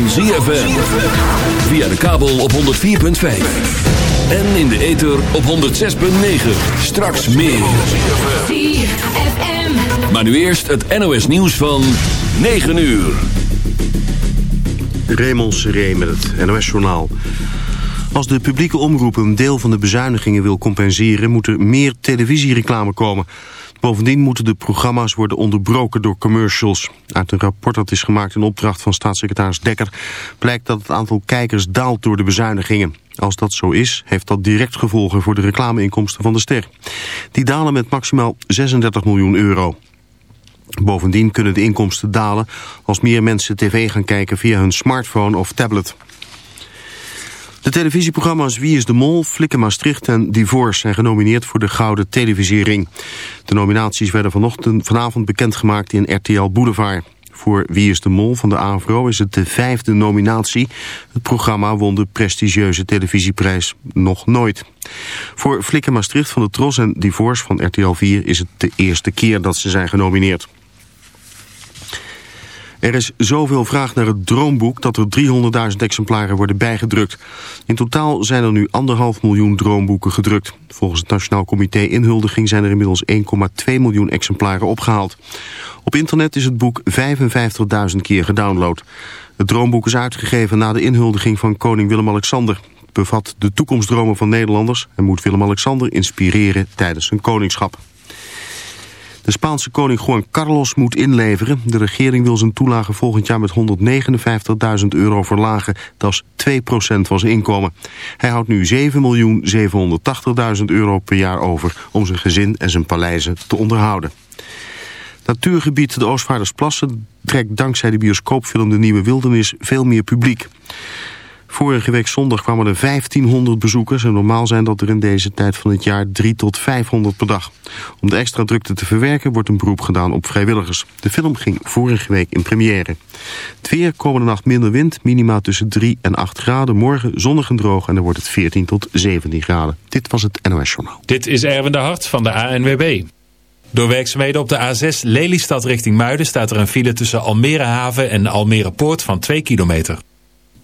van ZFM. Via de kabel op 104.5. En in de ether op 106.9. Straks meer. ZFM. Maar nu eerst het NOS nieuws van 9 uur. Raymond Seré met het NOS-journaal. Als de publieke omroep een deel van de bezuinigingen wil compenseren... moet er meer televisiereclame komen. Bovendien moeten de programma's worden onderbroken door commercials. Uit een rapport dat is gemaakt in opdracht van staatssecretaris Dekker... blijkt dat het aantal kijkers daalt door de bezuinigingen. Als dat zo is, heeft dat direct gevolgen voor de reclameinkomsten van de ster. Die dalen met maximaal 36 miljoen euro. Bovendien kunnen de inkomsten dalen als meer mensen tv gaan kijken via hun smartphone of tablet. De televisieprogramma's Wie is de Mol, Flikken Maastricht en Divorce zijn genomineerd voor de Gouden Televisiering. De nominaties werden vanochtend, vanavond bekendgemaakt in RTL Boulevard. Voor Wie is de Mol van de AVRO is het de vijfde nominatie. Het programma won de prestigieuze televisieprijs nog nooit. Voor Flikken Maastricht van de Tros en Divorce van RTL 4 is het de eerste keer dat ze zijn genomineerd. Er is zoveel vraag naar het droomboek dat er 300.000 exemplaren worden bijgedrukt. In totaal zijn er nu anderhalf miljoen droomboeken gedrukt. Volgens het Nationaal Comité Inhuldiging zijn er inmiddels 1,2 miljoen exemplaren opgehaald. Op internet is het boek 55.000 keer gedownload. Het droomboek is uitgegeven na de inhuldiging van koning Willem-Alexander. Het bevat de toekomstdromen van Nederlanders en moet Willem-Alexander inspireren tijdens zijn koningschap. De Spaanse koning Juan Carlos moet inleveren. De regering wil zijn toelage volgend jaar met 159.000 euro verlagen. Dat is 2% van zijn inkomen. Hij houdt nu 7.780.000 euro per jaar over om zijn gezin en zijn paleizen te onderhouden. Natuurgebied de Oostvaardersplassen trekt dankzij de bioscoopfilm De Nieuwe Wildernis veel meer publiek. Vorige week zondag kwamen er 1500 bezoekers en normaal zijn dat er in deze tijd van het jaar 3 tot 500 per dag. Om de extra drukte te verwerken wordt een beroep gedaan op vrijwilligers. De film ging vorige week in première. Het weer, komende nacht minder wind, minima tussen 3 en 8 graden. Morgen zonnig en droog en dan wordt het 14 tot 17 graden. Dit was het NOS Journaal. Dit is Erwin de Hart van de ANWB. Door werkzaamheden op de A6 Lelystad richting Muiden staat er een file tussen Almere Haven en Almere Poort van 2 kilometer.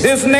His name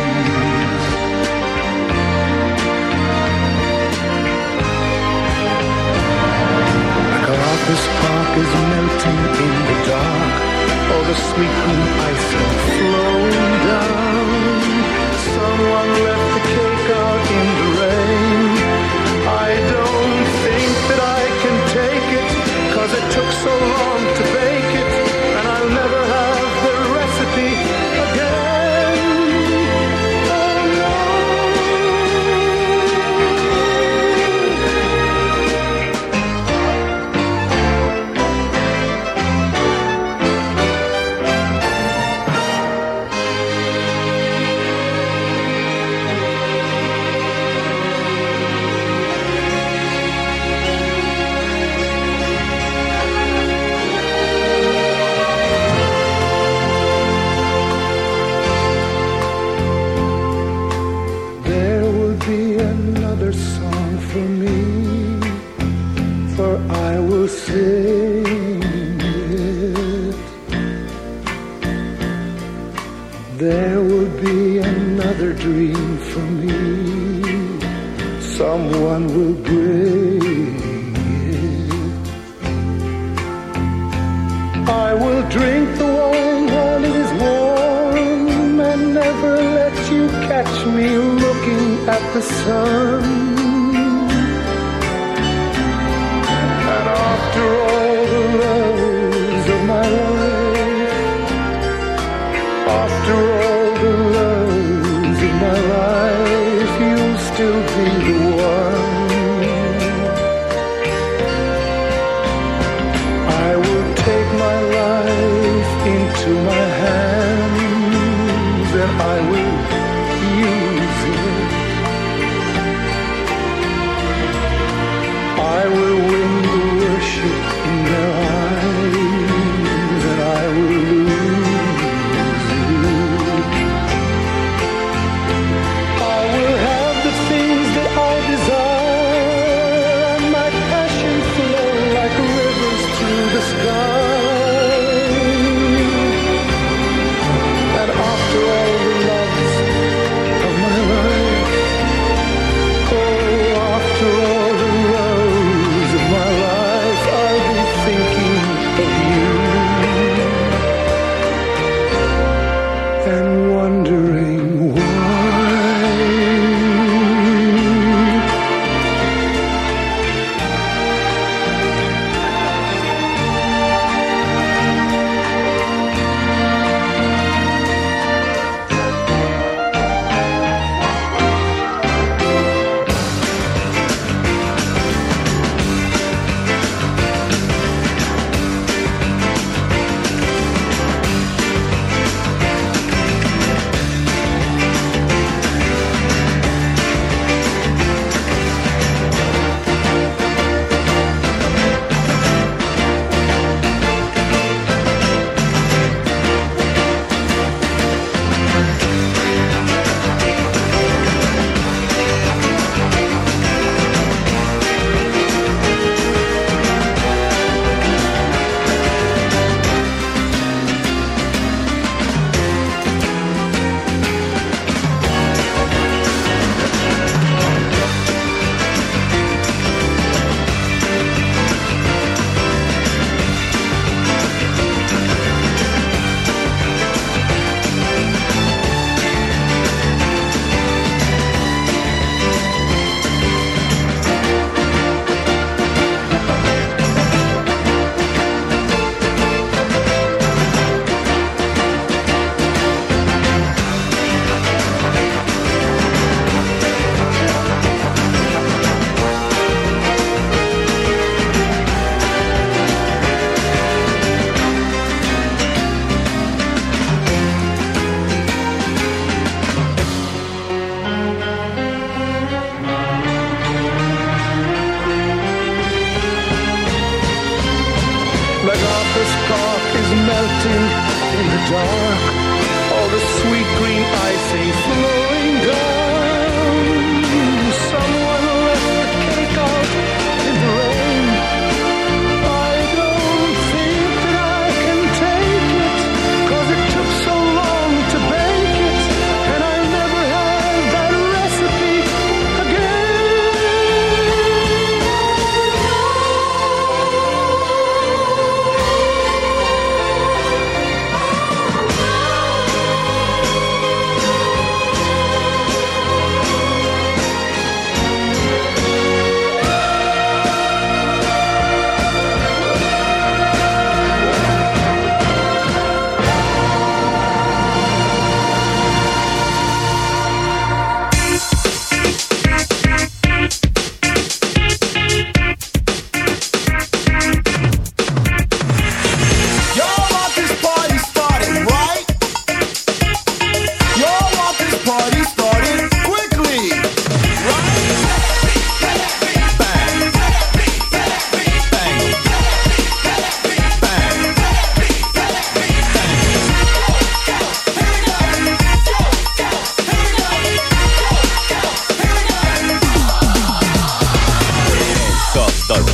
Galapagos Park is melting in the dark. All the sweet green icing flowing down. Someone left the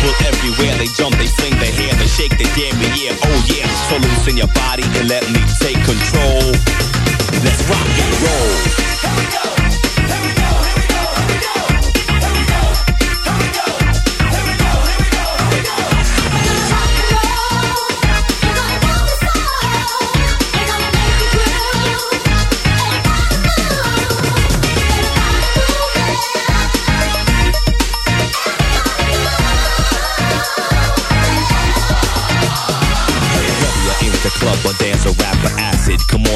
People everywhere, they jump, they swing their hair, they shake their damn yeah, oh yeah. So loosen your body and let me take control. Let's rock and roll. Whether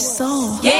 soul. Yeah.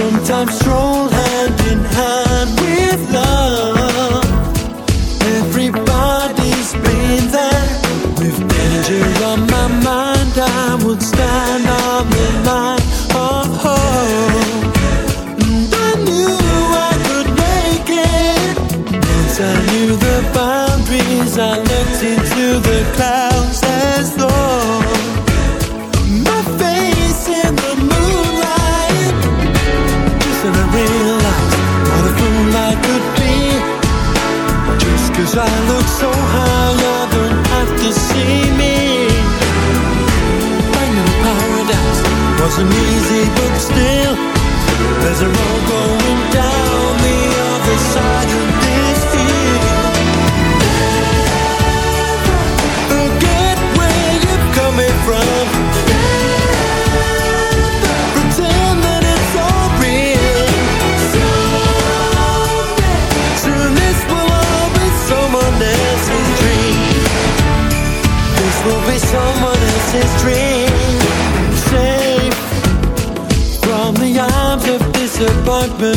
sometimes stroll hand in hand with love. Everybody's been there with danger on my mind. I would stand on the line of hope, and I knew I could make it. Once I knew the boundaries, I looked into the clouds as though. some easy, but still, there's a road. disappointment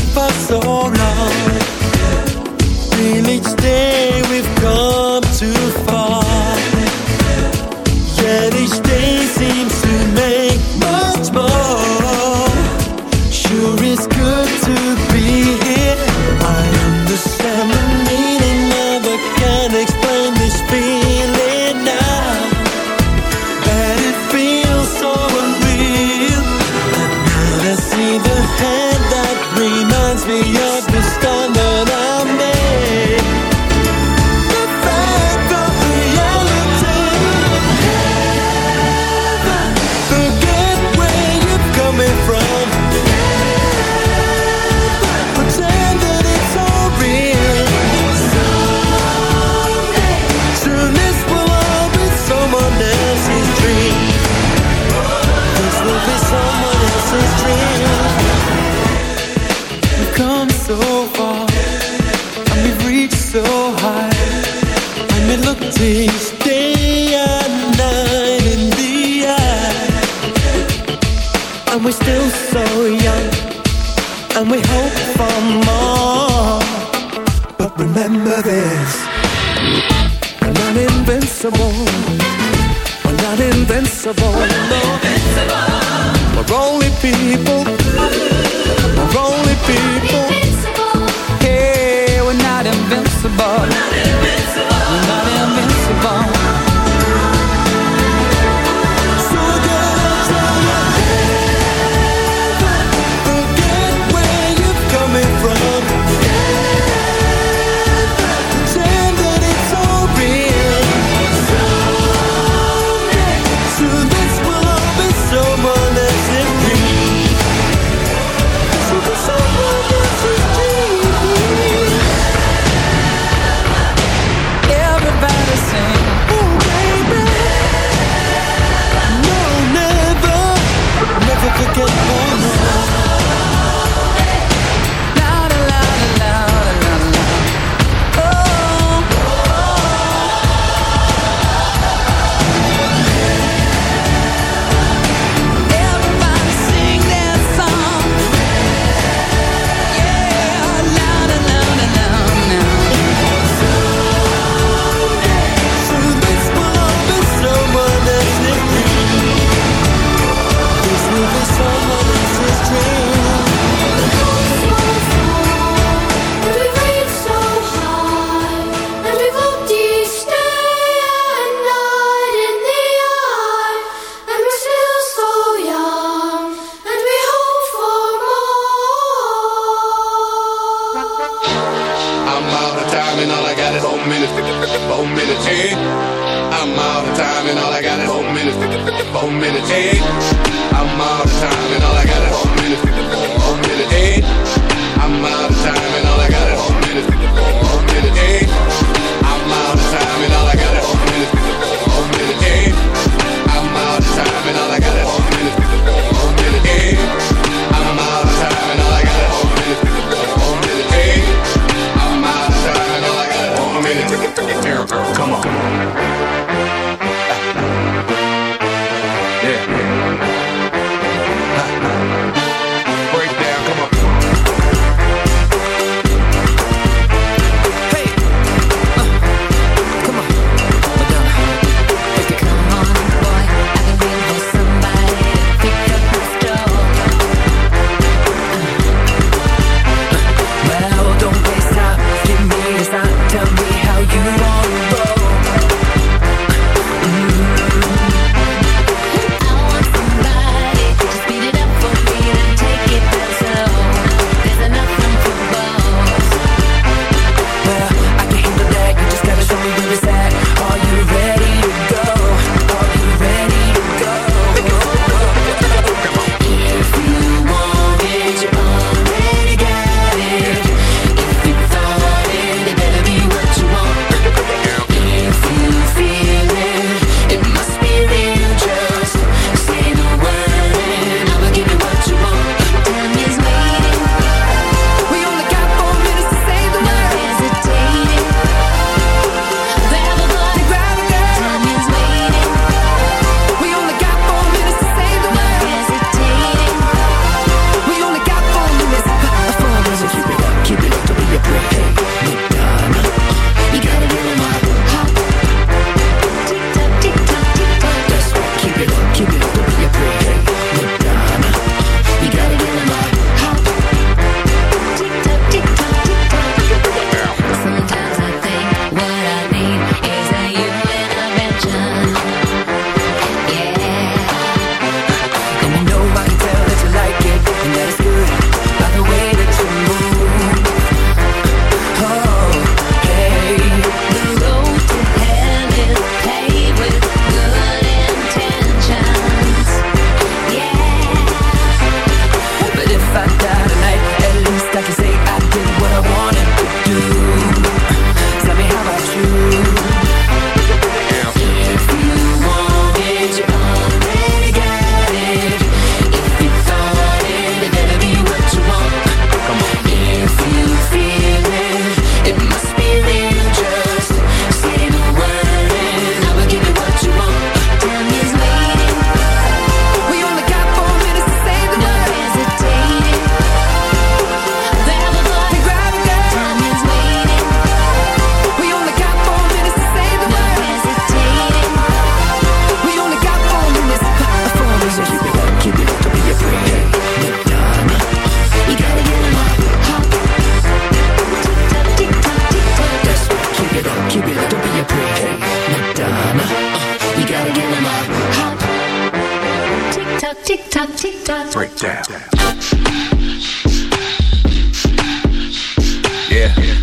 you gotta give them a hop. Tick tock, tick tock, tick tock. Break down. Yeah. yeah.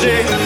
shake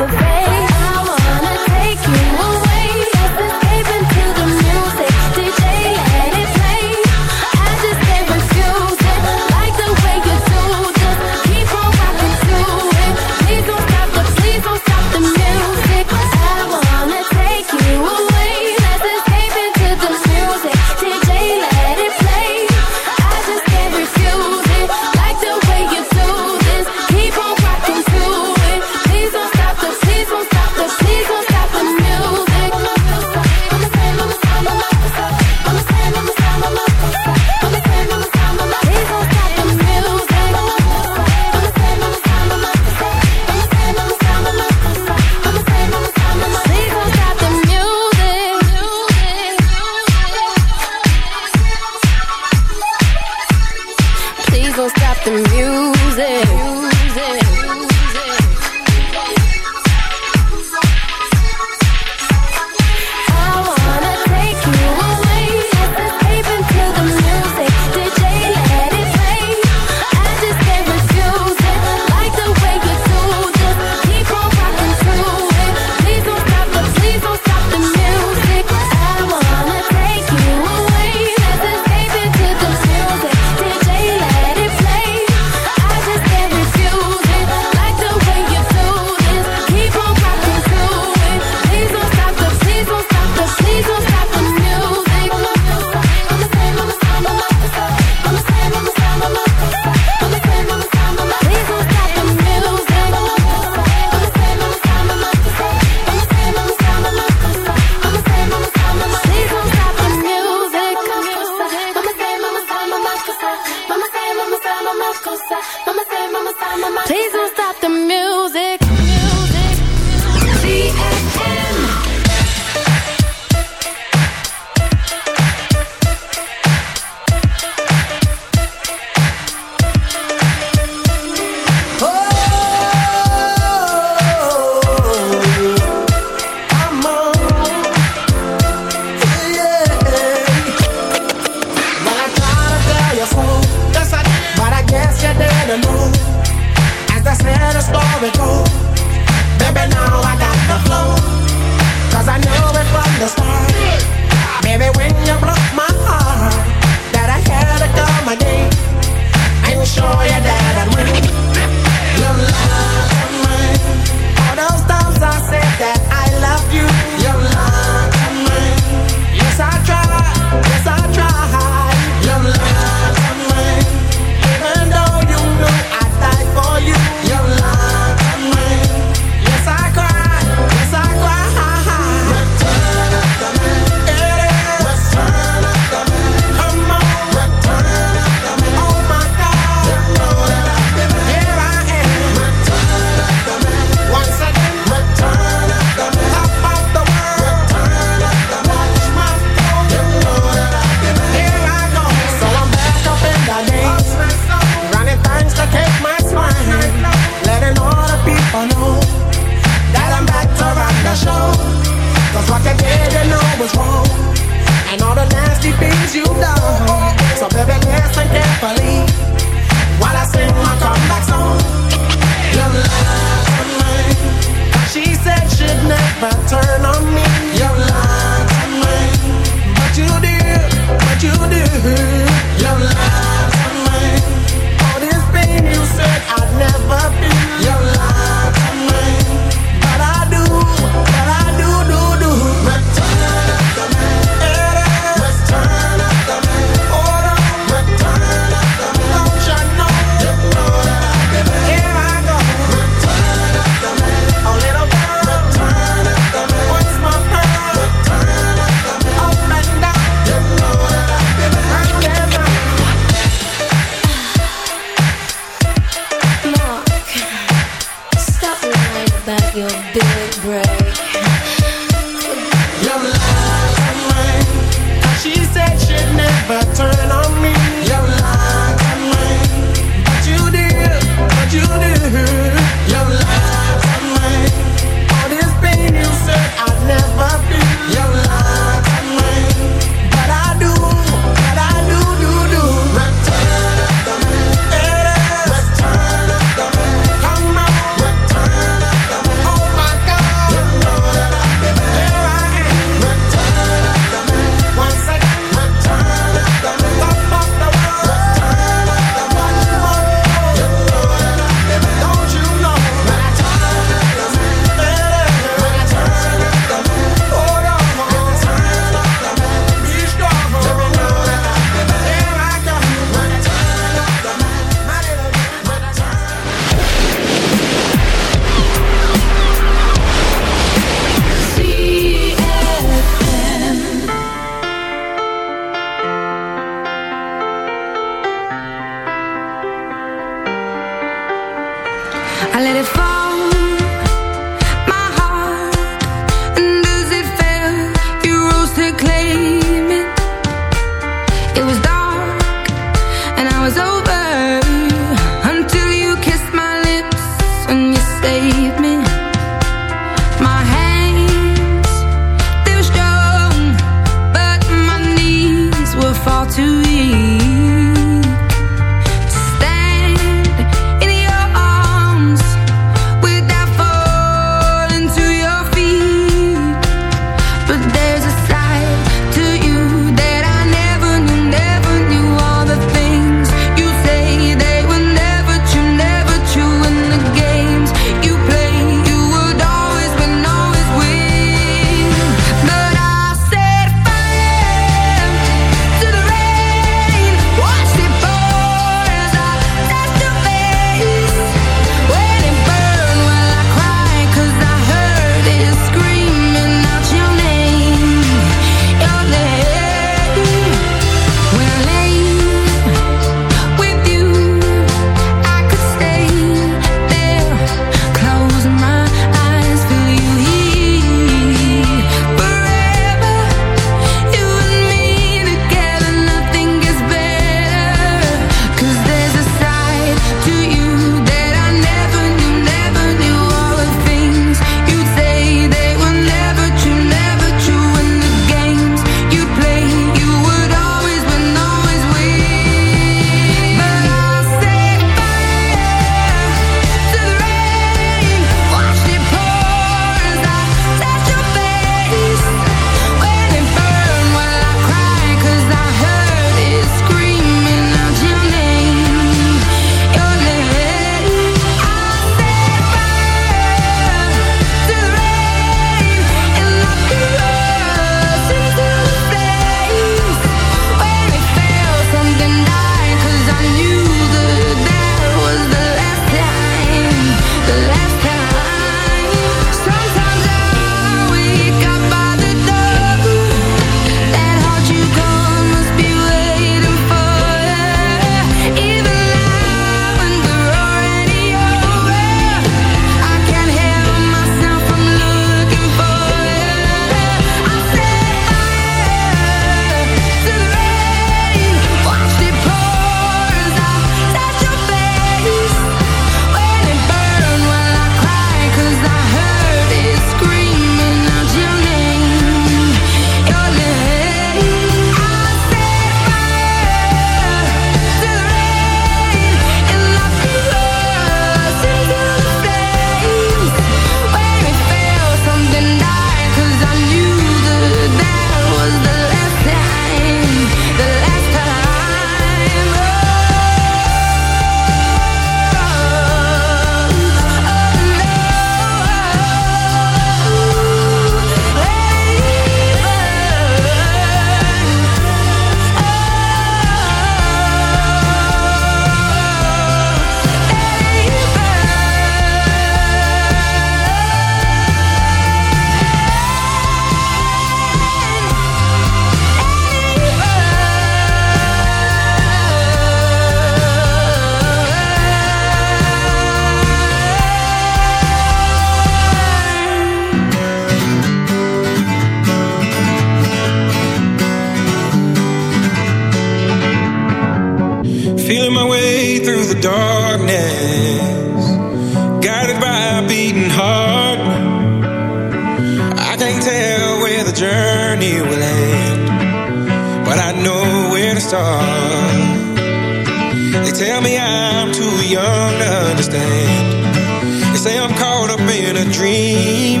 a dream.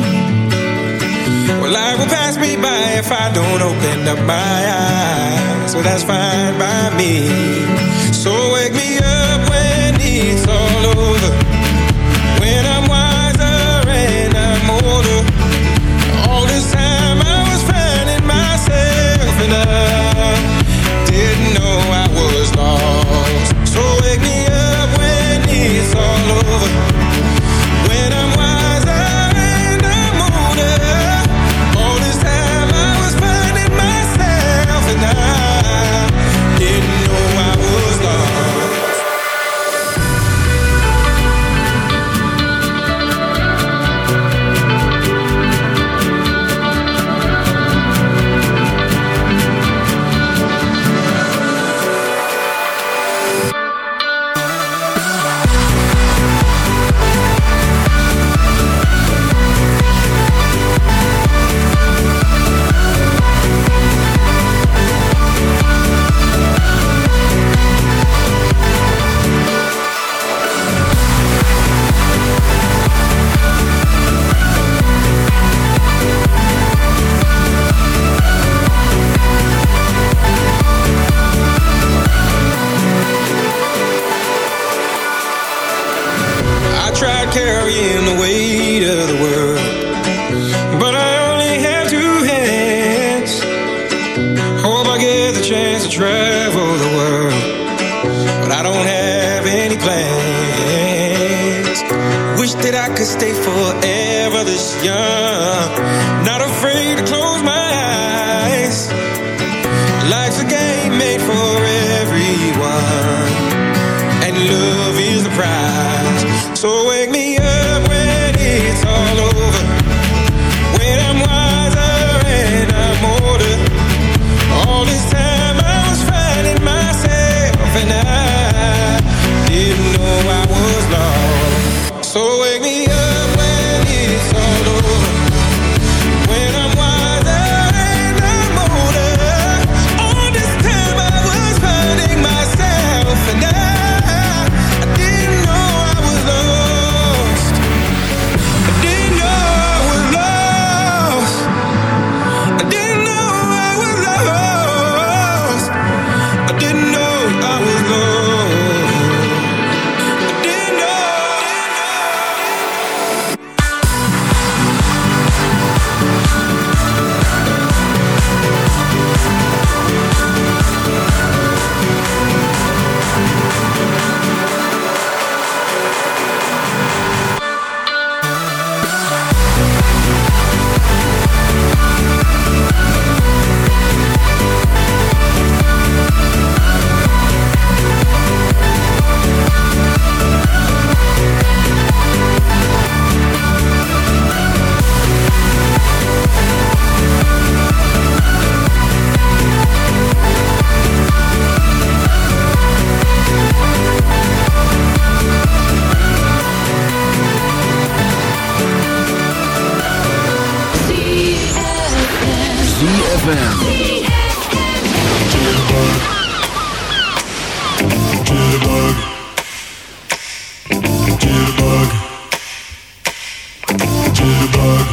Well, life will pass me by if I don't open up my eyes. Well, that's fine by me. So wake me up surprise. So to the bug.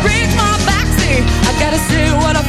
break my back, see, I gotta say what I